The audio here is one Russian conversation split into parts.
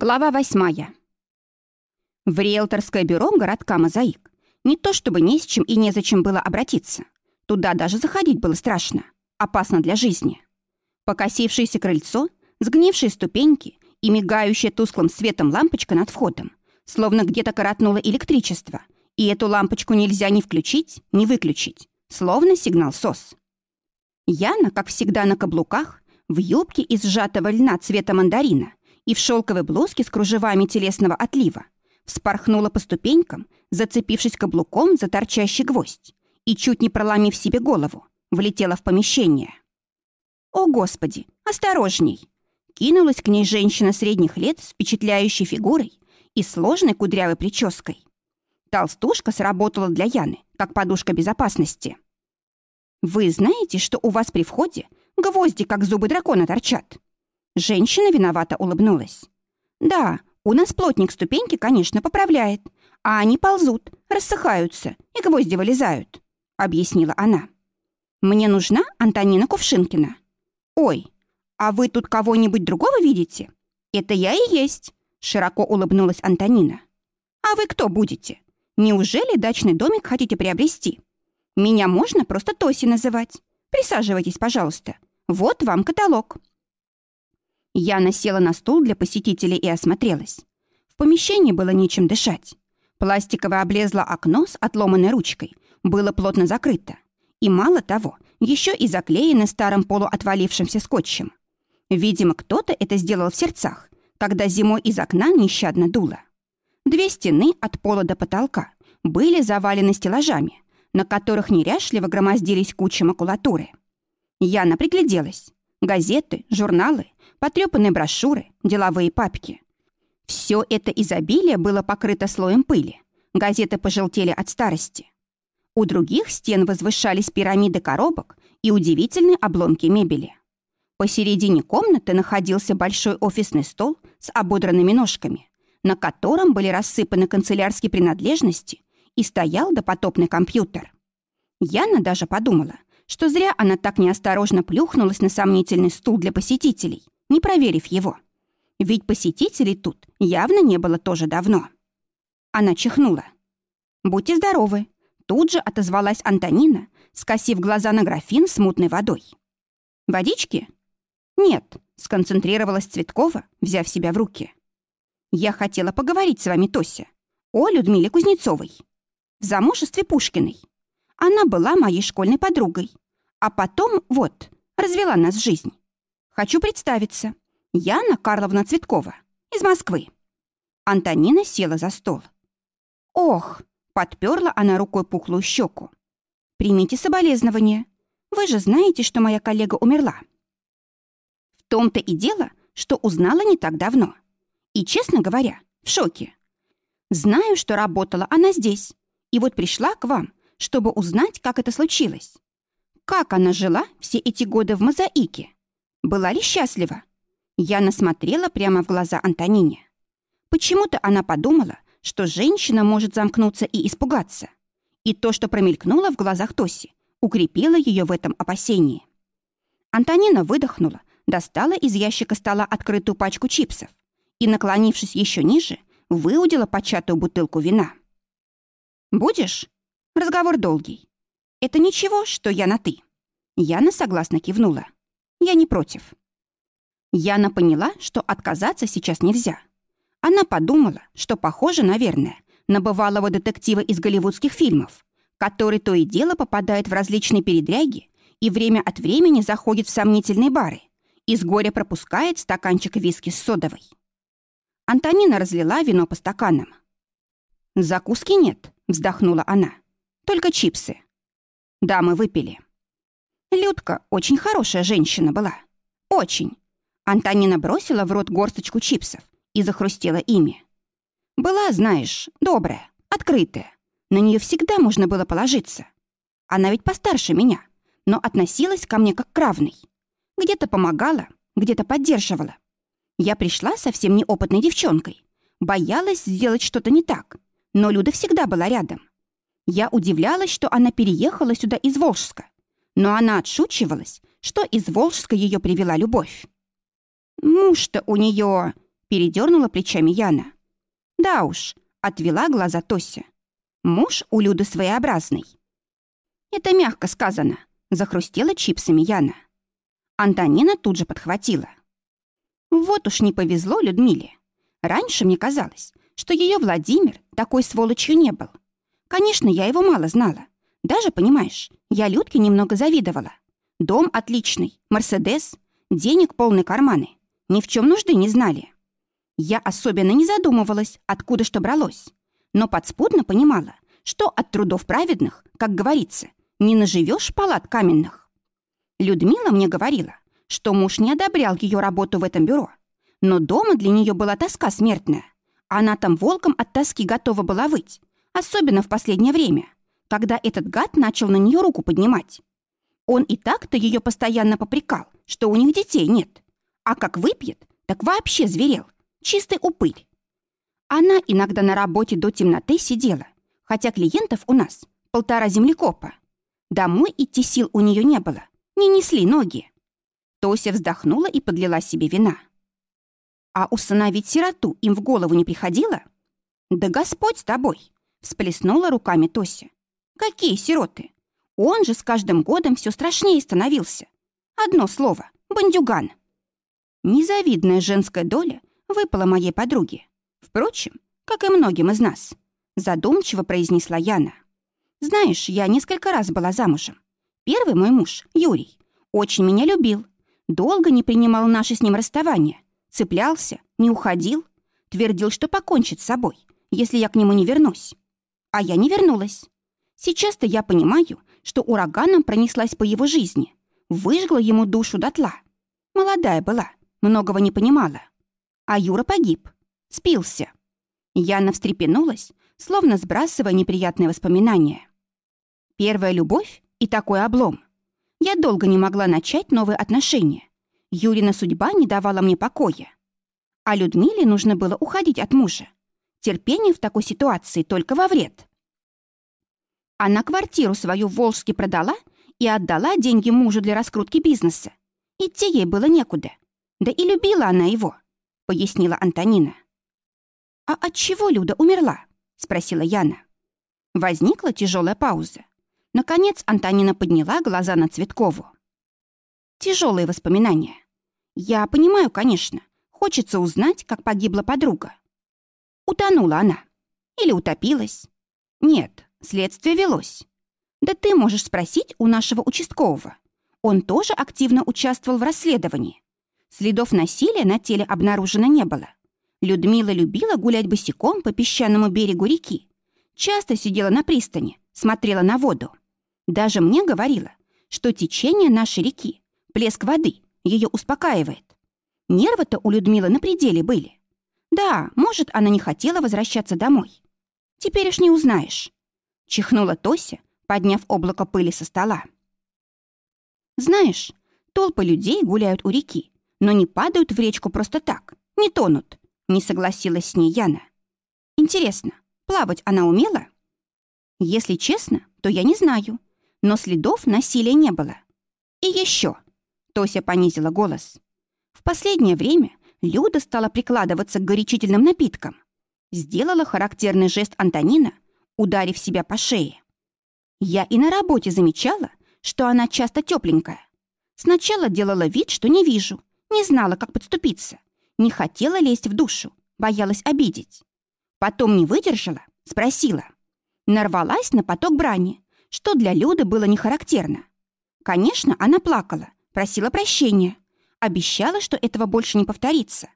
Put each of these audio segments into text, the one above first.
Глава восьмая. В риэлторское бюро городка «Мозаик» не то чтобы не с чем и незачем было обратиться. Туда даже заходить было страшно, опасно для жизни. Покосившееся крыльцо, сгнившие ступеньки и мигающая тусклым светом лампочка над входом, словно где-то коротнуло электричество, и эту лампочку нельзя ни включить, ни выключить, словно сигнал СОС. Яна, как всегда на каблуках, в юбке из сжатого льна цвета мандарина, и в шелковой блузке с кружевами телесного отлива, вспорхнула по ступенькам, зацепившись каблуком за торчащий гвоздь, и, чуть не проломив себе голову, влетела в помещение. «О, Господи, осторожней!» Кинулась к ней женщина средних лет с впечатляющей фигурой и сложной кудрявой прической. Толстушка сработала для Яны, как подушка безопасности. «Вы знаете, что у вас при входе гвозди, как зубы дракона, торчат?» Женщина виновато улыбнулась. «Да, у нас плотник ступеньки, конечно, поправляет, а они ползут, рассыхаются и гвозди вылезают», — объяснила она. «Мне нужна Антонина Кувшинкина». «Ой, а вы тут кого-нибудь другого видите?» «Это я и есть», — широко улыбнулась Антонина. «А вы кто будете? Неужели дачный домик хотите приобрести? Меня можно просто Тоси называть. Присаживайтесь, пожалуйста. Вот вам каталог». Яна села на стул для посетителей и осмотрелась. В помещении было нечем дышать. Пластиковое облезло окно с отломанной ручкой было плотно закрыто. И мало того, еще и заклеено старым полуотвалившимся скотчем. Видимо, кто-то это сделал в сердцах, когда зимой из окна нещадно дуло. Две стены от пола до потолка были завалены стеллажами, на которых неряшливо громоздились кучи макулатуры. Яна пригляделась. Газеты, журналы, потрепанные брошюры, деловые папки. Все это изобилие было покрыто слоем пыли. Газеты пожелтели от старости. У других стен возвышались пирамиды коробок и удивительные обломки мебели. Посередине комнаты находился большой офисный стол с ободранными ножками, на котором были рассыпаны канцелярские принадлежности и стоял допотопный компьютер. Яна даже подумала, что зря она так неосторожно плюхнулась на сомнительный стул для посетителей, не проверив его. Ведь посетителей тут явно не было тоже давно. Она чихнула. «Будьте здоровы!» Тут же отозвалась Антонина, скосив глаза на графин с мутной водой. «Водички?» «Нет», — сконцентрировалась Цветкова, взяв себя в руки. «Я хотела поговорить с вами, Тося, о Людмиле Кузнецовой. В замужестве Пушкиной. Она была моей школьной подругой. А потом, вот, развела нас жизнь. Хочу представиться. Яна Карловна Цветкова. Из Москвы. Антонина села за стол. Ох, подперла она рукой пухлую щеку. Примите соболезнования. Вы же знаете, что моя коллега умерла. В том-то и дело, что узнала не так давно. И, честно говоря, в шоке. Знаю, что работала она здесь. И вот пришла к вам, чтобы узнать, как это случилось. Как она жила все эти годы в мозаике? Была ли счастлива? Я насмотрела прямо в глаза Антонине. Почему-то она подумала, что женщина может замкнуться и испугаться. И то, что промелькнуло в глазах Тоси, укрепило ее в этом опасении. Антонина выдохнула, достала из ящика стола открытую пачку чипсов и, наклонившись еще ниже, выудила початую бутылку вина. «Будешь?» Разговор долгий. Это ничего, что я на «ты». Яна согласно кивнула. Я не против. Яна поняла, что отказаться сейчас нельзя. Она подумала, что похоже, наверное, на бывалого детектива из голливудских фильмов, который то и дело попадает в различные передряги и время от времени заходит в сомнительные бары и с горя пропускает стаканчик виски с содовой. Антонина разлила вино по стаканам. «Закуски нет», — вздохнула она. Только чипсы. Да, мы выпили. Людка очень хорошая женщина была. Очень. Антонина бросила в рот горсточку чипсов и захрустела ими. Была, знаешь, добрая, открытая. На нее всегда можно было положиться. Она ведь постарше меня, но относилась ко мне как к равной. Где-то помогала, где-то поддерживала. Я пришла совсем неопытной девчонкой. Боялась сделать что-то не так. Но Люда всегда была рядом. Я удивлялась, что она переехала сюда из Волжска. Но она отшучивалась, что из Волжска ее привела любовь. «Муж-то у нее...» Передернула плечами Яна. Да уж, отвела глаза Тося. Муж у Люды своеобразный. Это мягко сказано, захрустела чипсами Яна. Антонина тут же подхватила. Вот уж не повезло Людмиле. Раньше мне казалось, что ее Владимир такой сволочью не был. Конечно, я его мало знала. Даже, понимаешь, я Людке немного завидовала. Дом отличный, Мерседес, денег полные карманы. Ни в чем нужды не знали. Я особенно не задумывалась, откуда что бралось. Но подспудно понимала, что от трудов праведных, как говорится, не наживешь палат каменных. Людмила мне говорила, что муж не одобрял ее работу в этом бюро. Но дома для нее была тоска смертная. Она там волком от тоски готова была выть, особенно в последнее время, когда этот гад начал на нее руку поднимать. Он и так-то ее постоянно попрекал, что у них детей нет. А как выпьет, так вообще зверел. Чистый упырь. Она иногда на работе до темноты сидела, хотя клиентов у нас полтора землекопа. Домой идти сил у нее не было, не несли ноги. Тося вздохнула и подлила себе вина. А усыновить сироту им в голову не приходило? Да Господь с тобой! Всплеснула руками Тося. Какие сироты? Он же с каждым годом все страшнее становился. Одно слово — бандюган. Незавидная женская доля выпала моей подруге. Впрочем, как и многим из нас, задумчиво произнесла Яна. Знаешь, я несколько раз была замужем. Первый мой муж, Юрий, очень меня любил. Долго не принимал наше с ним расставание. Цеплялся, не уходил. Твердил, что покончит с собой, если я к нему не вернусь. А я не вернулась. Сейчас-то я понимаю, что ураганом пронеслась по его жизни, выжгла ему душу дотла. Молодая была, многого не понимала. А Юра погиб, спился. Яна встрепенулась, словно сбрасывая неприятные воспоминания. Первая любовь и такой облом. Я долго не могла начать новые отношения. Юрина судьба не давала мне покоя. А Людмиле нужно было уходить от мужа. Терпение в такой ситуации только во вред. Она квартиру свою в Волжске продала и отдала деньги мужу для раскрутки бизнеса. Идти ей было некуда. Да и любила она его, пояснила Антонина. А от чего Люда умерла? спросила Яна. Возникла тяжелая пауза. Наконец Антонина подняла глаза на Цветкову. Тяжелые воспоминания. Я понимаю, конечно. Хочется узнать, как погибла подруга. Утонула она. Или утопилась. Нет, Следствие велось. Да ты можешь спросить у нашего участкового. Он тоже активно участвовал в расследовании. Следов насилия на теле обнаружено не было. Людмила любила гулять босиком по песчаному берегу реки. Часто сидела на пристани, смотрела на воду. Даже мне говорила, что течение нашей реки, плеск воды, ее успокаивает. Нервы-то у Людмилы на пределе были. Да, может, она не хотела возвращаться домой. Теперь уж не узнаешь чихнула Тося, подняв облако пыли со стола. Знаешь, толпы людей гуляют у реки, но не падают в речку просто так, не тонут, не согласилась с ней Яна. Интересно, плавать она умела? Если честно, то я не знаю, но следов насилия не было. И еще, Тося понизила голос. В последнее время Люда стала прикладываться к горячительным напиткам. Сделала характерный жест Антонина — ударив себя по шее. Я и на работе замечала, что она часто тепленькая. Сначала делала вид, что не вижу, не знала, как подступиться, не хотела лезть в душу, боялась обидеть. Потом не выдержала, спросила. Нарвалась на поток брани, что для Люды было не характерно. Конечно, она плакала, просила прощения, обещала, что этого больше не повторится.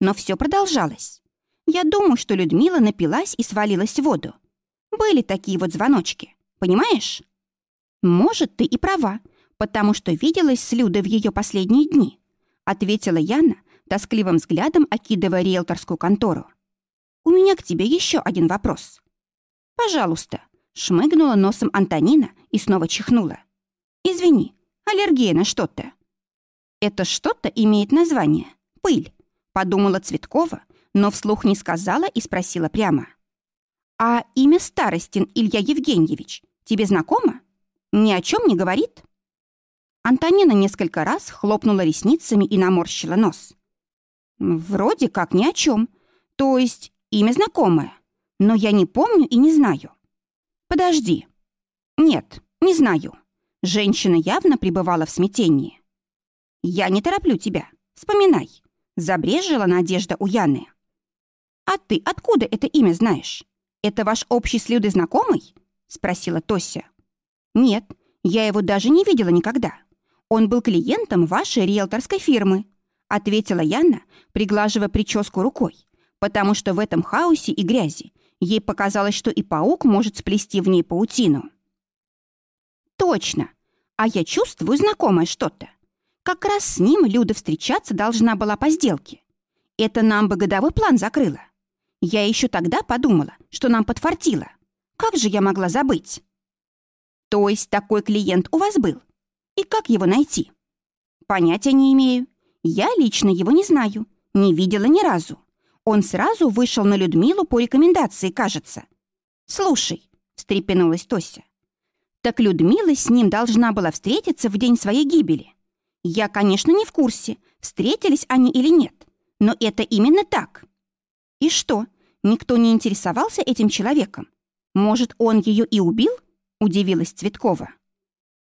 Но все продолжалось. Я думаю, что Людмила напилась и свалилась в воду. Были такие вот звоночки, понимаешь? Может, ты и права, потому что виделась с Людой в ее последние дни, ответила Яна, тоскливым взглядом окидывая риэлторскую контору. У меня к тебе еще один вопрос. Пожалуйста, шмыгнула носом Антонина и снова чихнула. Извини, аллергия на что-то. Это что-то имеет название пыль, подумала Цветкова, но вслух не сказала и спросила прямо. «А имя Старостин Илья Евгеньевич тебе знакомо? Ни о чем не говорит?» Антонина несколько раз хлопнула ресницами и наморщила нос. Вроде как ни о чем. То есть имя знакомое. Но я не помню и не знаю. Подожди. Нет, не знаю. Женщина явно пребывала в смятении. Я не тороплю тебя. Вспоминай. Забрежила надежда Яны. А ты откуда это имя знаешь? Это ваш общий с Людой знакомый? Спросила Тося. Нет, я его даже не видела никогда. Он был клиентом вашей риэлторской фирмы, ответила Яна, приглаживая прическу рукой, потому что в этом хаосе и грязи ей показалось, что и паук может сплести в ней паутину. Точно. А я чувствую знакомое что-то. Как раз с ним Люда встречаться должна была по сделке. Это нам бы годовой план закрыло. Я еще тогда подумала, что нам подфартило. Как же я могла забыть? То есть такой клиент у вас был? И как его найти? Понятия не имею. Я лично его не знаю, не видела ни разу. Он сразу вышел на Людмилу по рекомендации, кажется. «Слушай», — встрепенулась Тося, «так Людмила с ним должна была встретиться в день своей гибели. Я, конечно, не в курсе, встретились они или нет, но это именно так». «И что, никто не интересовался этим человеком? Может, он ее и убил?» — удивилась Цветкова.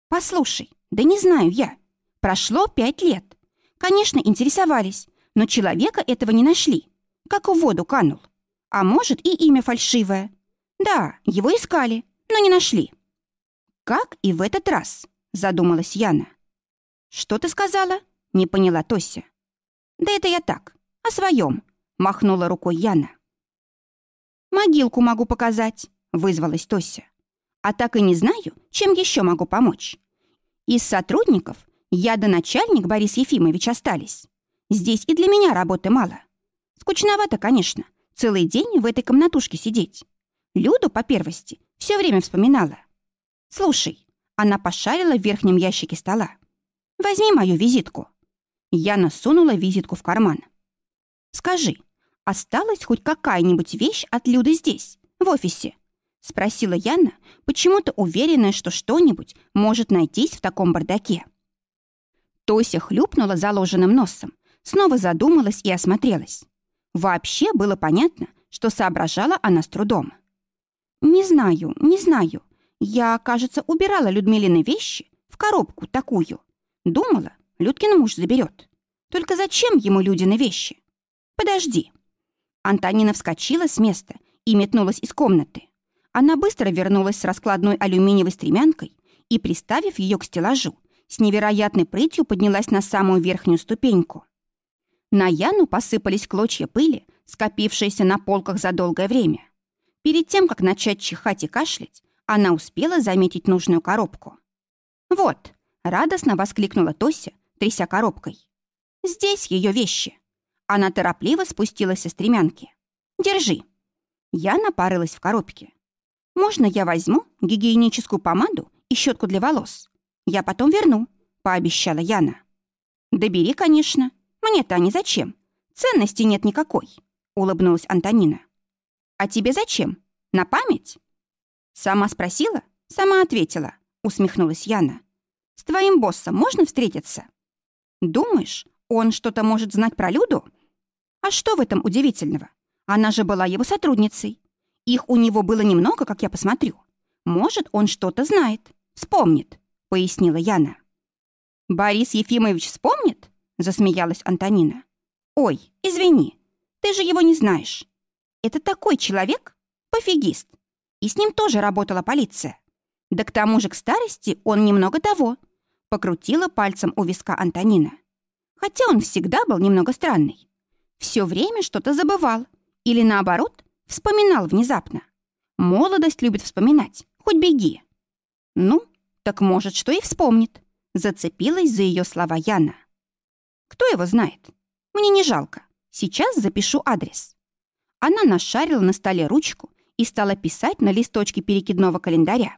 «Послушай, да не знаю я. Прошло пять лет. Конечно, интересовались, но человека этого не нашли. Как в воду канул. А может, и имя фальшивое. Да, его искали, но не нашли. Как и в этот раз, задумалась Яна. Что ты сказала? Не поняла Тося. Да это я так, о своем, махнула рукой Яна. Могилку могу показать, вызвалась Тося. А так и не знаю, чем еще могу помочь. Из сотрудников я да начальник Борис Ефимович остались. Здесь и для меня работы мало. Скучновато, конечно, целый день в этой комнатушке сидеть. Люду, по первости, все время вспоминала. Слушай, она пошарила в верхнем ящике стола. Возьми мою визитку. Я насунула визитку в карман. Скажи, осталась хоть какая-нибудь вещь от Люды здесь, в офисе? — спросила Яна, почему-то уверенная, что что-нибудь может найтись в таком бардаке. Тося хлюпнула заложенным носом, снова задумалась и осмотрелась. Вообще было понятно, что соображала она с трудом. «Не знаю, не знаю. Я, кажется, убирала Людмилины вещи в коробку такую. Думала, Людкин муж заберет. Только зачем ему Людины вещи? Подожди». Антонина вскочила с места и метнулась из комнаты. Она быстро вернулась с раскладной алюминиевой стремянкой и, приставив ее к стеллажу, с невероятной прытью поднялась на самую верхнюю ступеньку. На Яну посыпались клочья пыли, скопившиеся на полках за долгое время. Перед тем, как начать чихать и кашлять, она успела заметить нужную коробку. «Вот!» — радостно воскликнула Тося, тряся коробкой. «Здесь ее вещи!» Она торопливо спустилась со стремянки. «Держи!» Яна порылась в коробке. «Можно я возьму гигиеническую помаду и щетку для волос? Я потом верну», — пообещала Яна. «Да бери, конечно. Мне-то они зачем? Ценности нет никакой», — улыбнулась Антонина. «А тебе зачем? На память?» «Сама спросила, сама ответила», — усмехнулась Яна. «С твоим боссом можно встретиться?» «Думаешь, он что-то может знать про Люду?» «А что в этом удивительного? Она же была его сотрудницей. Их у него было немного, как я посмотрю. Может, он что-то знает, вспомнит», — пояснила Яна. «Борис Ефимович вспомнит?» — засмеялась Антонина. «Ой, извини, ты же его не знаешь. Это такой человек, пофигист. И с ним тоже работала полиция. Да к тому же к старости он немного того». Покрутила пальцем у виска Антонина. Хотя он всегда был немного странный. Все время что-то забывал. Или наоборот, Вспоминал внезапно. Молодость любит вспоминать, хоть беги. Ну, так может, что и вспомнит. Зацепилась за ее слова Яна. Кто его знает? Мне не жалко. Сейчас запишу адрес. Она нашарила на столе ручку и стала писать на листочке перекидного календаря.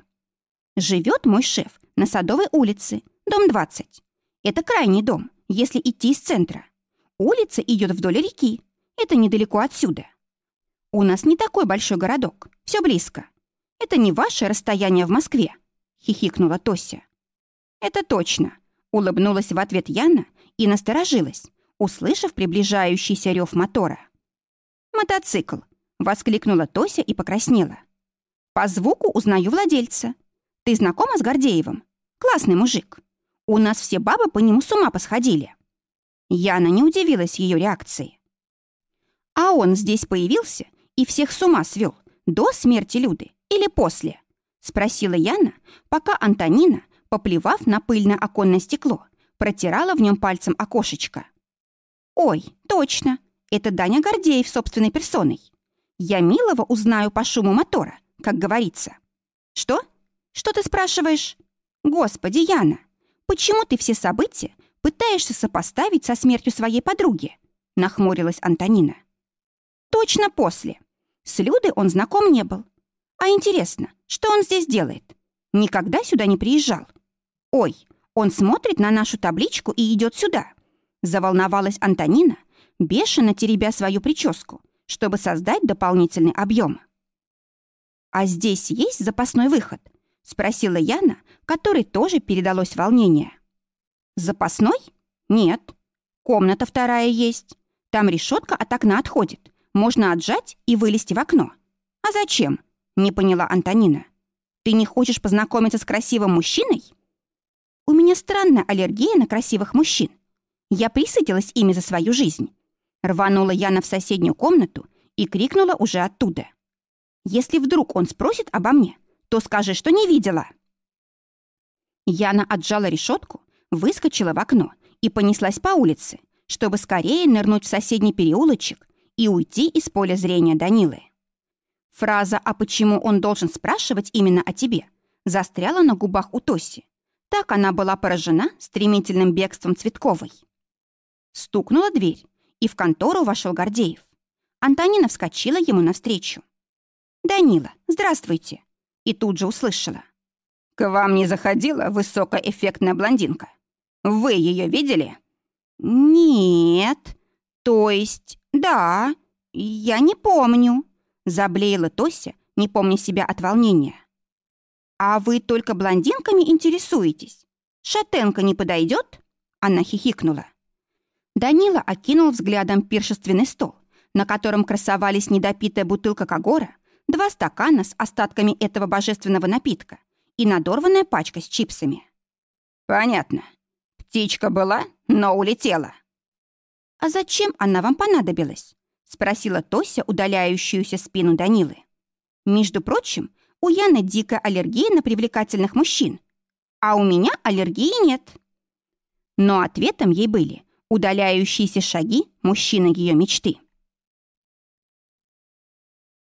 Живет мой шеф на Садовой улице, дом 20. Это крайний дом, если идти из центра. Улица идет вдоль реки. Это недалеко отсюда. У нас не такой большой городок, все близко. Это не ваше расстояние в Москве, хихикнула Тося. Это точно, улыбнулась в ответ Яна и насторожилась, услышав приближающийся рев мотора. «Мотоцикл!» — воскликнула Тося и покраснела. «По звуку узнаю владельца. Ты знакома с Гордеевым? Классный мужик. У нас все бабы по нему с ума посходили». Яна не удивилась ее реакции. «А он здесь появился и всех с ума свел до смерти Люды или после?» — спросила Яна, пока Антонина, поплевав на пыльное оконное стекло, протирала в нем пальцем окошечко. «Ой, точно, это Даня Гордеев собственной персоной. Я милого узнаю по шуму мотора, как говорится. Что? Что ты спрашиваешь? Господи, Яна, почему ты все события пытаешься сопоставить со смертью своей подруги?» Нахмурилась Антонина. «Точно после. С Людой он знаком не был. А интересно, что он здесь делает? Никогда сюда не приезжал. Ой, он смотрит на нашу табличку и идет сюда. Заволновалась Антонина, бешено теребя свою прическу, чтобы создать дополнительный объем. «А здесь есть запасной выход?» — спросила Яна, которой тоже передалось волнение. «Запасной? Нет. Комната вторая есть. Там решетка от окна отходит. Можно отжать и вылезти в окно. А зачем?» — не поняла Антонина. «Ты не хочешь познакомиться с красивым мужчиной?» «У меня странная аллергия на красивых мужчин. Я присытилась ими за свою жизнь. Рванула Яна в соседнюю комнату и крикнула уже оттуда. «Если вдруг он спросит обо мне, то скажи, что не видела». Яна отжала решетку, выскочила в окно и понеслась по улице, чтобы скорее нырнуть в соседний переулочек и уйти из поля зрения Данилы. Фраза «А почему он должен спрашивать именно о тебе?» застряла на губах у Тоси. Так она была поражена стремительным бегством Цветковой. Стукнула дверь, и в контору вошел Гордеев. Антонина вскочила ему навстречу. «Данила, здравствуйте!» И тут же услышала. «К вам не заходила высокоэффектная блондинка? Вы ее видели?» «Нет. То есть, да, я не помню», заблеяла Тося, не помня себя от волнения. «А вы только блондинками интересуетесь? Шатенка не подойдет?» Она хихикнула. Данила окинул взглядом пиршественный стол, на котором красовались недопитая бутылка Кагора, два стакана с остатками этого божественного напитка и надорванная пачка с чипсами. «Понятно. Птичка была, но улетела». «А зачем она вам понадобилась?» — спросила Тося удаляющуюся спину Данилы. «Между прочим, у Яны дикая аллергия на привлекательных мужчин, а у меня аллергии нет». Но ответом ей были удаляющиеся шаги мужчины ее мечты.